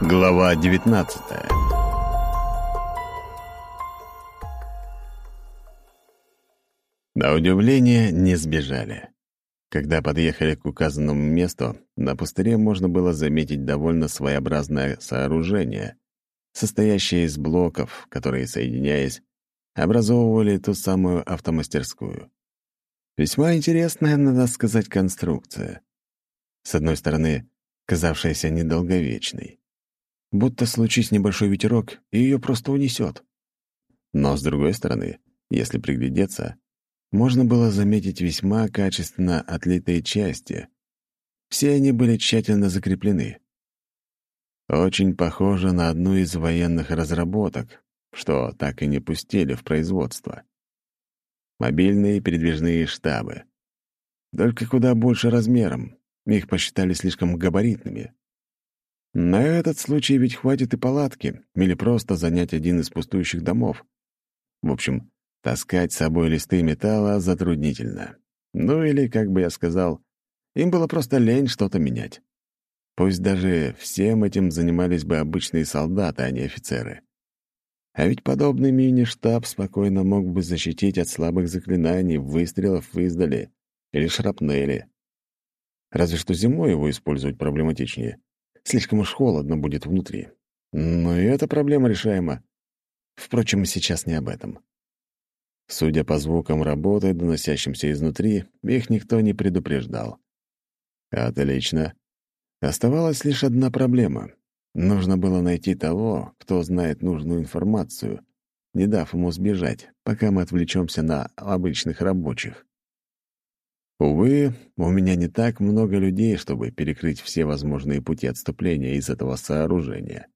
Глава 19 На удивление не сбежали. Когда подъехали к указанному месту, на пустыре можно было заметить довольно своеобразное сооружение, состоящее из блоков, которые, соединяясь, образовывали ту самую автомастерскую. Весьма интересная, надо сказать, конструкция. С одной стороны, казавшаяся недолговечной. Будто случись небольшой ветерок, и ее просто унесет. Но с другой стороны, если приглядеться, можно было заметить весьма качественно отлитые части. Все они были тщательно закреплены. Очень похоже на одну из военных разработок, что так и не пустили в производство. Мобильные передвижные штабы. Только куда больше размером. Их посчитали слишком габаритными. На этот случай ведь хватит и палатки, или просто занять один из пустующих домов. В общем, Таскать с собой листы металла затруднительно. Ну или, как бы я сказал, им было просто лень что-то менять. Пусть даже всем этим занимались бы обычные солдаты, а не офицеры. А ведь подобный мини-штаб спокойно мог бы защитить от слабых заклинаний, выстрелов издали или шрапнели. Разве что зимой его использовать проблематичнее. Слишком уж холодно будет внутри. Но и эта проблема решаема. Впрочем, сейчас не об этом. Судя по звукам работы, доносящимся изнутри, их никто не предупреждал. Отлично. Оставалась лишь одна проблема. Нужно было найти того, кто знает нужную информацию, не дав ему сбежать, пока мы отвлечемся на обычных рабочих. Увы, у меня не так много людей, чтобы перекрыть все возможные пути отступления из этого сооружения.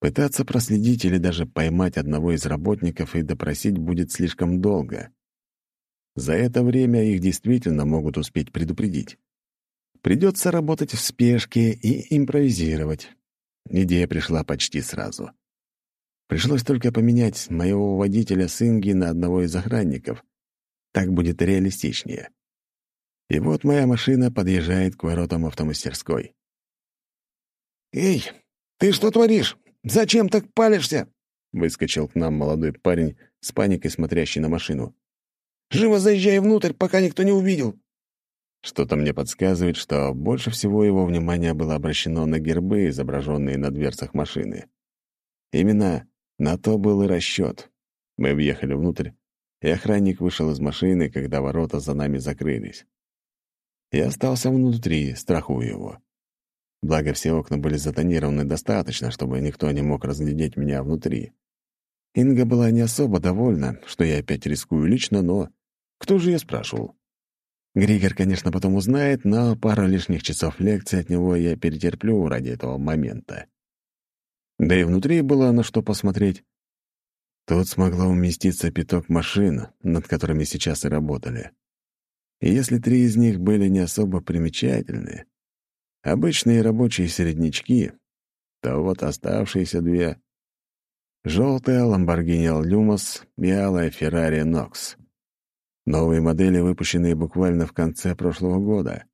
Пытаться проследить или даже поймать одного из работников и допросить будет слишком долго. За это время их действительно могут успеть предупредить. Придется работать в спешке и импровизировать. Идея пришла почти сразу. Пришлось только поменять моего водителя с Инги на одного из охранников. Так будет реалистичнее. И вот моя машина подъезжает к воротам автомастерской. «Эй, ты что творишь? Зачем так палишься?» Выскочил к нам молодой парень с паникой, смотрящий на машину. «Живо заезжай внутрь, пока никто не увидел!» Что-то мне подсказывает, что больше всего его внимание было обращено на гербы, изображенные на дверцах машины. Именно на то был и расчет. Мы въехали внутрь, и охранник вышел из машины, когда ворота за нами закрылись. Я остался внутри, страхуя его. Благо, все окна были затонированы достаточно, чтобы никто не мог разглядеть меня внутри. Инга была не особо довольна, что я опять рискую лично, но кто же я спрашивал? Григор, конечно, потом узнает, но пару лишних часов лекции от него я перетерплю ради этого момента. Да и внутри было на что посмотреть. Тут смогла уместиться пяток машин, над которыми сейчас и работали. И если три из них были не особо примечательны, Обычные рабочие середнячки, то вот оставшиеся две — желтая Lamborghini Lumos и алая Ferrari Nox. Новые модели, выпущенные буквально в конце прошлого года.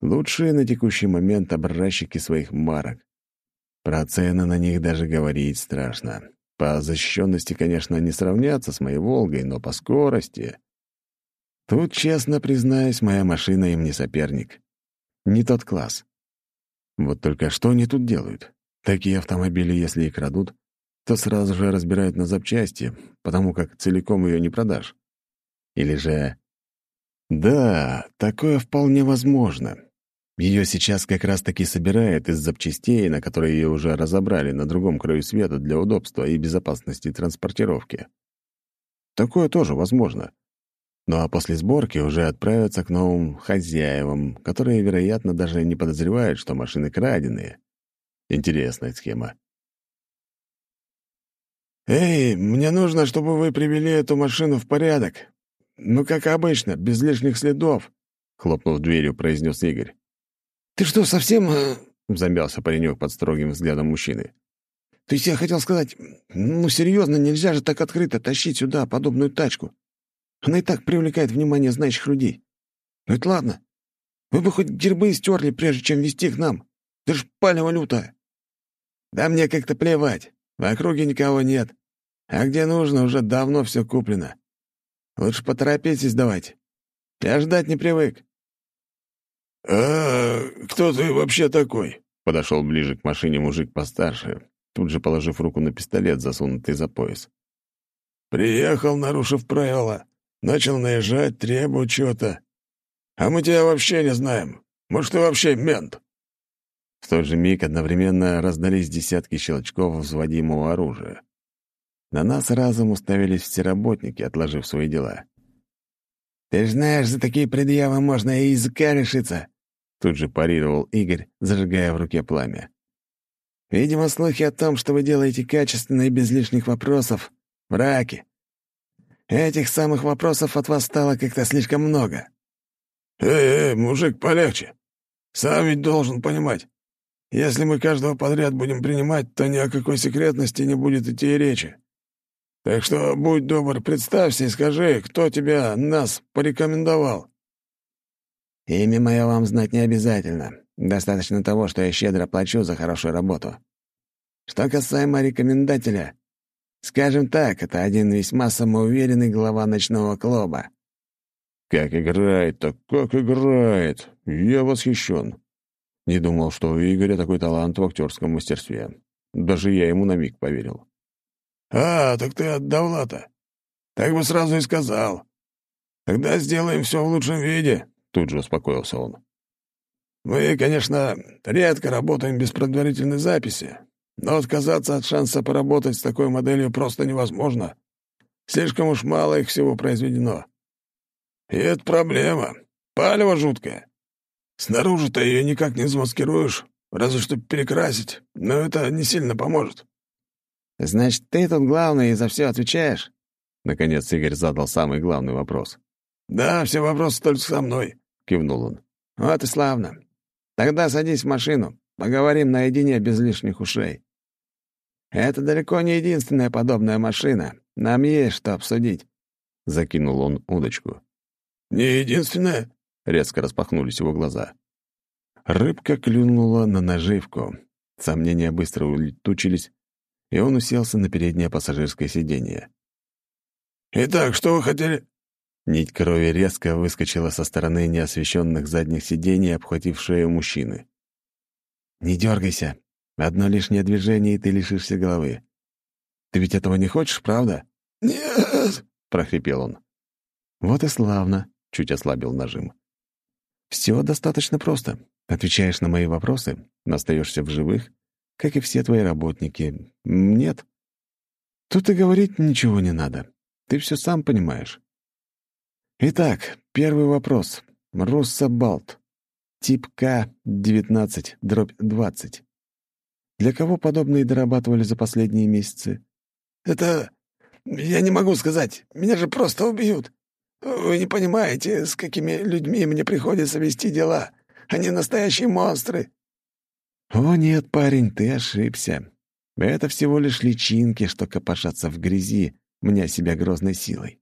Лучшие на текущий момент образчики своих марок. Про цены на них даже говорить страшно. По защищенности, конечно, не сравнятся с моей «Волгой», но по скорости... Тут, честно признаюсь, моя машина им не соперник. Не тот класс. Вот только что они тут делают? Такие автомобили, если и крадут, то сразу же разбирают на запчасти, потому как целиком ее не продашь. Или же... Да, такое вполне возможно. Ее сейчас как раз-таки собирают из запчастей, на которые ее уже разобрали на другом краю света для удобства и безопасности транспортировки. Такое тоже возможно. Ну а после сборки уже отправятся к новым хозяевам, которые, вероятно, даже не подозревают, что машины краденые. Интересная схема. «Эй, мне нужно, чтобы вы привели эту машину в порядок. Ну, как обычно, без лишних следов», — хлопнув дверью, произнес Игорь. «Ты что, совсем...» э, — замялся паренек под строгим взглядом мужчины. «То есть я хотел сказать, ну, серьезно, нельзя же так открыто тащить сюда подобную тачку. Она и так привлекает внимание знающих людей. Ну это ладно. Вы бы хоть гербы стерли, прежде чем вести к нам. Ты ж палево лютая!» «Да мне как-то плевать. В округе никого нет. А где нужно, уже давно все куплено. Лучше поторопитесь давайте. Я ждать не привык». «А кто ты вообще такой?» Подошел ближе к машине мужик постарше, тут же положив руку на пистолет, засунутый за пояс. «Приехал, нарушив правила. Начал наезжать, требовать чего-то. А мы тебя вообще не знаем. Может, ты вообще мент?» В тот же миг одновременно раздались десятки щелчков взводимого оружия. На нас разом уставились все работники, отложив свои дела. «Ты ж знаешь, за такие предъявы можно и языка решиться!» Тут же парировал Игорь, зажигая в руке пламя. «Видимо, слухи о том, что вы делаете качественно и без лишних вопросов, Браки. Этих самых вопросов от вас стало как-то слишком много». «Эй, эй, мужик, полегче. Сам ведь должен понимать. Если мы каждого подряд будем принимать, то ни о какой секретности не будет идти и речи. Так что будь добр, представься и скажи, кто тебя, нас, порекомендовал». «Имя мое вам знать не обязательно. Достаточно того, что я щедро плачу за хорошую работу. Что касаемо рекомендателя, скажем так, это один весьма самоуверенный глава ночного клуба». «Как играет-то, как играет! Я восхищен. Не думал, что у Игоря такой талант в актерском мастерстве. Даже я ему на миг поверил. «А, так ты от Давлата. Так бы сразу и сказал. Тогда сделаем все в лучшем виде», — тут же успокоился он. «Мы, конечно, редко работаем без предварительной записи, но отказаться от шанса поработать с такой моделью просто невозможно. Слишком уж мало их всего произведено. И это проблема. Палево жуткое. Снаружи-то ее никак не замаскируешь, разве что перекрасить, но это не сильно поможет». «Значит, ты тут главный и за все отвечаешь?» Наконец Игорь задал самый главный вопрос. «Да, все вопросы только со мной», — кивнул он. «Вот и славно. Тогда садись в машину, поговорим наедине без лишних ушей. Это далеко не единственная подобная машина. Нам есть что обсудить», — закинул он удочку. «Не единственная?» Резко распахнулись его глаза. Рыбка клюнула на наживку. Сомнения быстро улетучились, и он уселся на переднее пассажирское сиденье. «Итак, что вы хотели?» Нить крови резко выскочила со стороны неосвещенных задних сидений, обхватив шею мужчины. «Не дергайся. Одно лишнее движение, и ты лишишься головы. Ты ведь этого не хочешь, правда?» «Нет!» — прохрипел он. «Вот и славно», — чуть ослабил нажим. Все достаточно просто. Отвечаешь на мои вопросы, остаешься в живых, как и все твои работники. Нет. Тут и говорить ничего не надо. Ты все сам понимаешь. Итак, первый вопрос. Руссобалт. Тип К-19, дробь 20. Для кого подобные дорабатывали за последние месяцы? Это... Я не могу сказать. Меня же просто убьют. Вы не понимаете, с какими людьми мне приходится вести дела. Они настоящие монстры». «О нет, парень, ты ошибся. Это всего лишь личинки, что копошатся в грязи, меня себя грозной силой.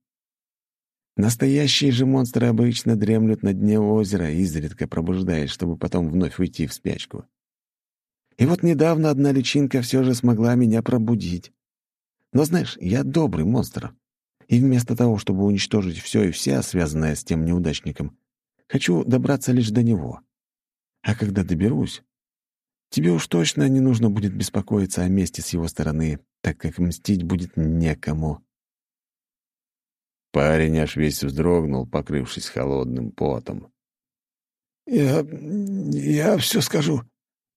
Настоящие же монстры обычно дремлют на дне озера, изредка пробуждаясь, чтобы потом вновь уйти в спячку. И вот недавно одна личинка все же смогла меня пробудить. Но знаешь, я добрый монстр. И вместо того, чтобы уничтожить все и вся, связанное с тем неудачником, хочу добраться лишь до него. А когда доберусь, тебе уж точно не нужно будет беспокоиться о месте с его стороны, так как мстить будет некому». Парень аж весь вздрогнул, покрывшись холодным потом. «Я... я все скажу.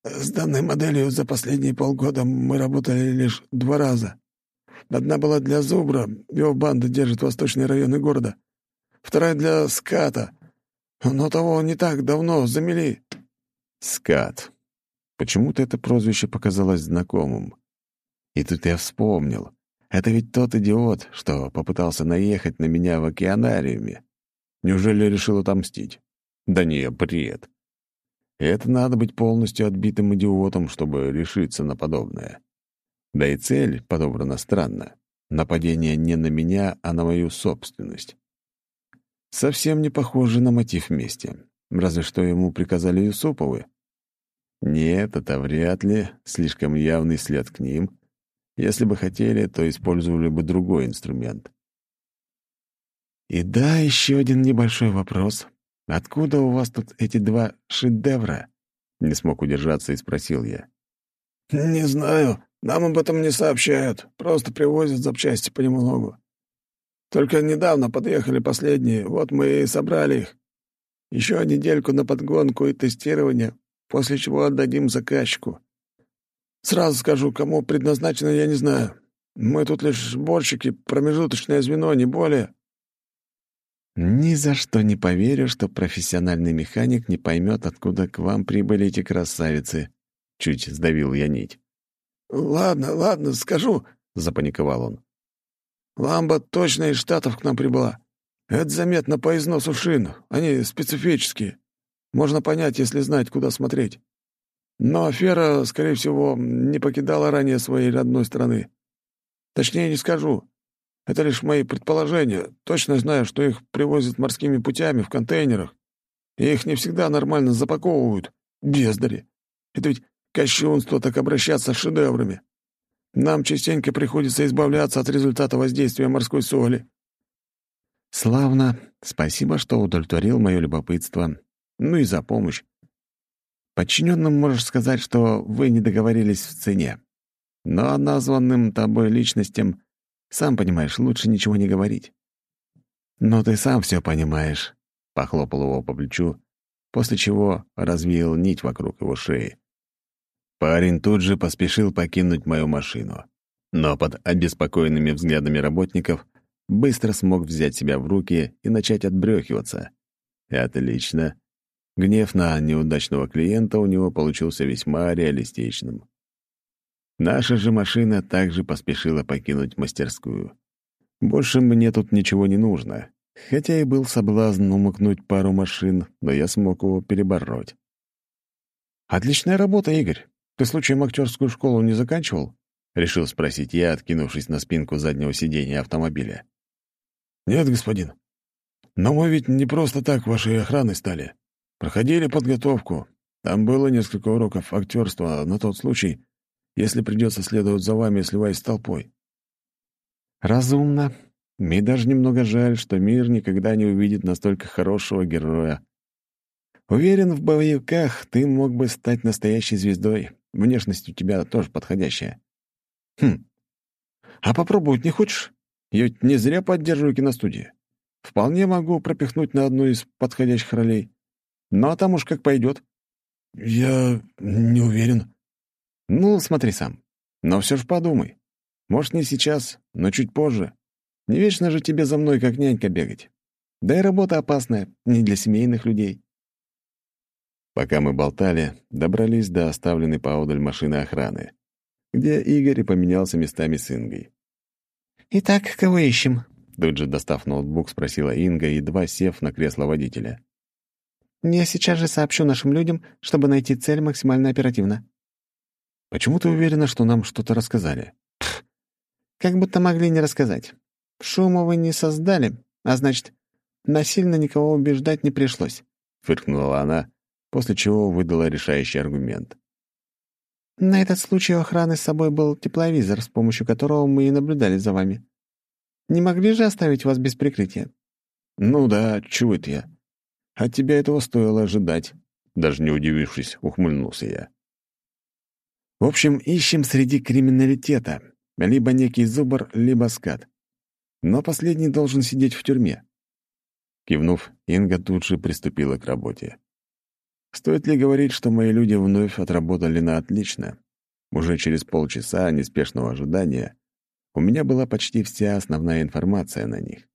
С данной моделью за последние полгода мы работали лишь два раза. Одна была для Зубра, его банда держит восточные районы города. Вторая для Ската. Но того не так давно замели. Скат. Почему-то это прозвище показалось знакомым. И тут я вспомнил. Это ведь тот идиот, что попытался наехать на меня в океанариуме. Неужели решил отомстить? Да не, бред. Это надо быть полностью отбитым идиотом, чтобы решиться на подобное. Да и цель подобрана странно. Нападение не на меня, а на мою собственность. Совсем не похоже на мотив мести. Разве что ему приказали Юсуповы. Нет, это вряд ли, слишком явный след к ним. Если бы хотели, то использовали бы другой инструмент. И да, еще один небольшой вопрос. Откуда у вас тут эти два шедевра? Не смог удержаться и спросил я. «Не знаю. Нам об этом не сообщают. Просто привозят запчасти понемногу. Только недавно подъехали последние, вот мы и собрали их. Еще недельку на подгонку и тестирование, после чего отдадим заказчику. Сразу скажу, кому предназначено, я не знаю. Мы тут лишь сборщики, промежуточное звено, не более». «Ни за что не поверю, что профессиональный механик не поймет, откуда к вам прибыли эти красавицы», — чуть сдавил я нить. «Ладно, ладно, скажу», — запаниковал он. «Ламба точно из Штатов к нам прибыла. Это заметно по износу шин. Они специфические. Можно понять, если знать, куда смотреть. Но афера, скорее всего, не покидала ранее своей родной страны. Точнее не скажу. Это лишь мои предположения. Точно знаю, что их привозят морскими путями в контейнерах. И их не всегда нормально запаковывают. Бездари. Это ведь кощунство так обращаться с шедеврами. Нам частенько приходится избавляться от результата воздействия морской соли. Славно. Спасибо, что удовлетворил мое любопытство. Ну и за помощь. Подчиненным можешь сказать, что вы не договорились в цене. Но названным тобой личностям сам понимаешь, лучше ничего не говорить. Но ты сам все понимаешь, — похлопал его по плечу, после чего развеял нить вокруг его шеи. Парень тут же поспешил покинуть мою машину, но под обеспокоенными взглядами работников быстро смог взять себя в руки и начать отбрехиваться. Отлично. Гнев на неудачного клиента у него получился весьма реалистичным. Наша же машина также поспешила покинуть мастерскую. Больше мне тут ничего не нужно, хотя и был соблазн умыкнуть пару машин, но я смог его перебороть. «Отличная работа, Игорь. Ты случаем актерскую школу не заканчивал?» — решил спросить я, откинувшись на спинку заднего сиденья автомобиля. «Нет, господин. Но мы ведь не просто так вашей охраной стали. Проходили подготовку. Там было несколько уроков актерства на тот случай, если придется следовать за вами, сливаясь с толпой. Разумно. Мне даже немного жаль, что мир никогда не увидит настолько хорошего героя. Уверен, в боевиках ты мог бы стать настоящей звездой. Внешность у тебя тоже подходящая. Хм. А попробовать не хочешь? Я ведь не зря поддерживаю киностудии. Вполне могу пропихнуть на одну из подходящих ролей. Ну, а там уж как пойдет. Я не уверен. Ну, смотри сам. Но все же подумай. Может, не сейчас, но чуть позже. Не вечно же тебе за мной как нянька бегать. Да и работа опасная, не для семейных людей. Пока мы болтали, добрались до оставленной поодаль машины охраны, где Игорь и поменялся местами с Ингой. «Итак, кого ищем?» Тут же, достав ноутбук, спросила Инга, едва сев на кресло водителя. «Я сейчас же сообщу нашим людям, чтобы найти цель максимально оперативно». Почему ты уверена, что нам что-то рассказали? Как будто могли не рассказать. Шума вы не создали, а значит, насильно никого убеждать не пришлось. Фыркнула она, после чего выдала решающий аргумент. На этот случай у охраны с собой был тепловизор, с помощью которого мы и наблюдали за вами. Не могли же оставить вас без прикрытия? Ну да, чего это я? От тебя этого стоило ожидать. Даже не удивившись, ухмыльнулся я. В общем, ищем среди криминалитета. Либо некий зубр, либо скат. Но последний должен сидеть в тюрьме. Кивнув, Инга тут же приступила к работе. Стоит ли говорить, что мои люди вновь отработали на отлично? Уже через полчаса неспешного ожидания у меня была почти вся основная информация на них.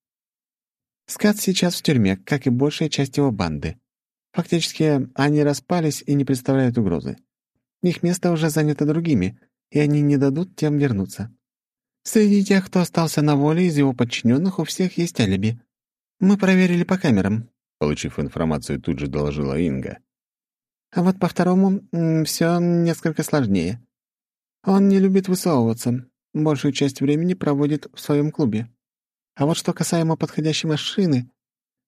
Скат сейчас в тюрьме, как и большая часть его банды. Фактически, они распались и не представляют угрозы. Их место уже занято другими, и они не дадут тем вернуться. Среди тех, кто остался на воле из его подчиненных, у всех есть алиби. Мы проверили по камерам. Получив информацию, тут же доложила Инга. А вот по второму все несколько сложнее. Он не любит высовываться, большую часть времени проводит в своем клубе. А вот что касаемо подходящей машины,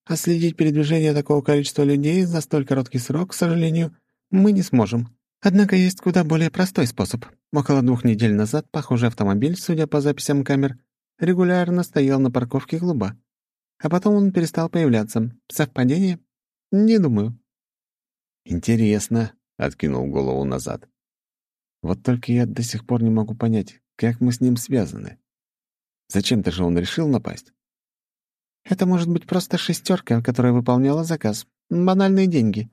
отследить передвижение такого количества людей за столь короткий срок, к сожалению, мы не сможем. Однако есть куда более простой способ. Около двух недель назад похожий автомобиль, судя по записям камер, регулярно стоял на парковке клуба. А потом он перестал появляться. Совпадение? Не думаю. «Интересно», — откинул голову назад. «Вот только я до сих пор не могу понять, как мы с ним связаны. Зачем-то же он решил напасть?» «Это может быть просто шестерка, которая выполняла заказ. Банальные деньги.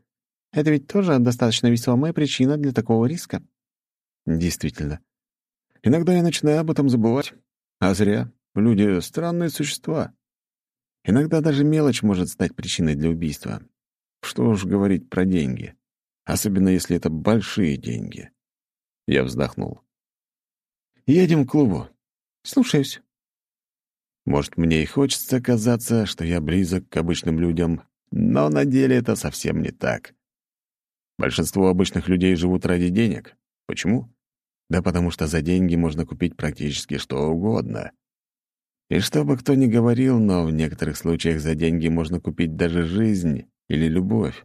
Это ведь тоже достаточно весомая причина для такого риска». «Действительно. Иногда я начинаю об этом забывать. А зря. Люди — странные существа. Иногда даже мелочь может стать причиной для убийства. Что уж говорить про деньги. Особенно если это большие деньги. Я вздохнул. «Едем к клубу». «Слушаюсь». Может, мне и хочется казаться, что я близок к обычным людям, но на деле это совсем не так. Большинство обычных людей живут ради денег. Почему? Да потому что за деньги можно купить практически что угодно. И что бы кто ни говорил, но в некоторых случаях за деньги можно купить даже жизнь или любовь.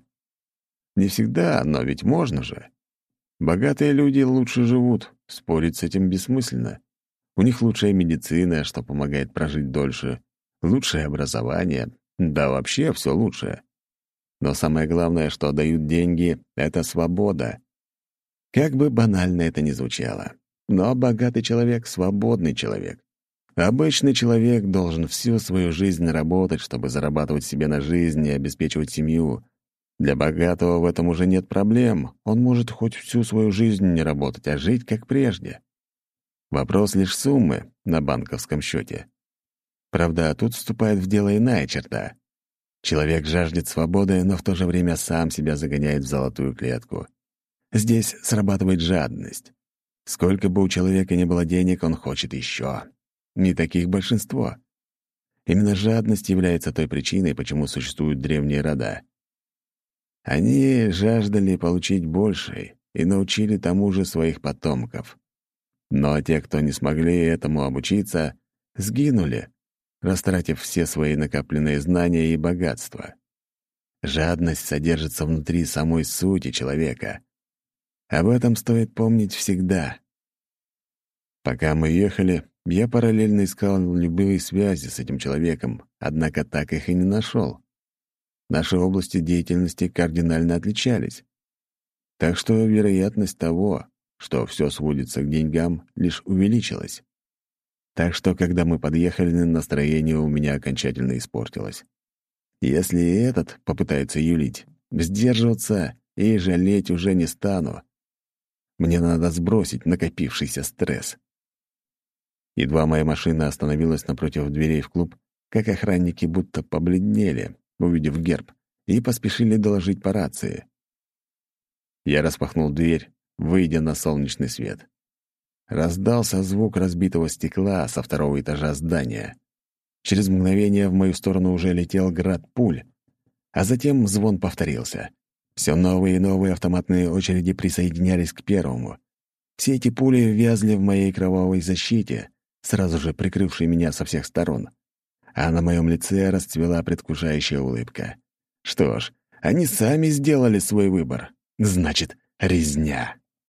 Не всегда, но ведь можно же. Богатые люди лучше живут, спорить с этим бессмысленно. У них лучшая медицина, что помогает прожить дольше, лучшее образование, да вообще все лучшее. Но самое главное, что дают деньги — это свобода. Как бы банально это ни звучало, но богатый человек — свободный человек. Обычный человек должен всю свою жизнь работать, чтобы зарабатывать себе на жизнь и обеспечивать семью. Для богатого в этом уже нет проблем. Он может хоть всю свою жизнь не работать, а жить как прежде. Вопрос лишь суммы на банковском счете. Правда, тут вступает в дело иная черта. Человек жаждет свободы, но в то же время сам себя загоняет в золотую клетку. Здесь срабатывает жадность. Сколько бы у человека ни было денег, он хочет еще. Не таких большинство. Именно жадность является той причиной, почему существуют древние рода. Они жаждали получить больше и научили тому же своих потомков. Но те, кто не смогли этому обучиться, сгинули, растратив все свои накопленные знания и богатства. Жадность содержится внутри самой сути человека. Об этом стоит помнить всегда. Пока мы ехали, я параллельно искал любые связи с этим человеком, однако так их и не нашел. Наши области деятельности кардинально отличались. Так что вероятность того, что все сводится к деньгам, лишь увеличилась. Так что, когда мы подъехали, настроение у меня окончательно испортилось. Если и этот попытается юлить, сдерживаться и жалеть уже не стану. Мне надо сбросить накопившийся стресс. Едва моя машина остановилась напротив дверей в клуб, как охранники будто побледнели, увидев герб, и поспешили доложить по рации. Я распахнул дверь, выйдя на солнечный свет. Раздался звук разбитого стекла со второго этажа здания. Через мгновение в мою сторону уже летел град пуль, а затем звон повторился. Все новые и новые автоматные очереди присоединялись к первому. Все эти пули вязли в моей кровавой защите, сразу же прикрывший меня со всех сторон. А на моем лице расцвела предвкушающая улыбка. Что ж, они сами сделали свой выбор. Значит, резня.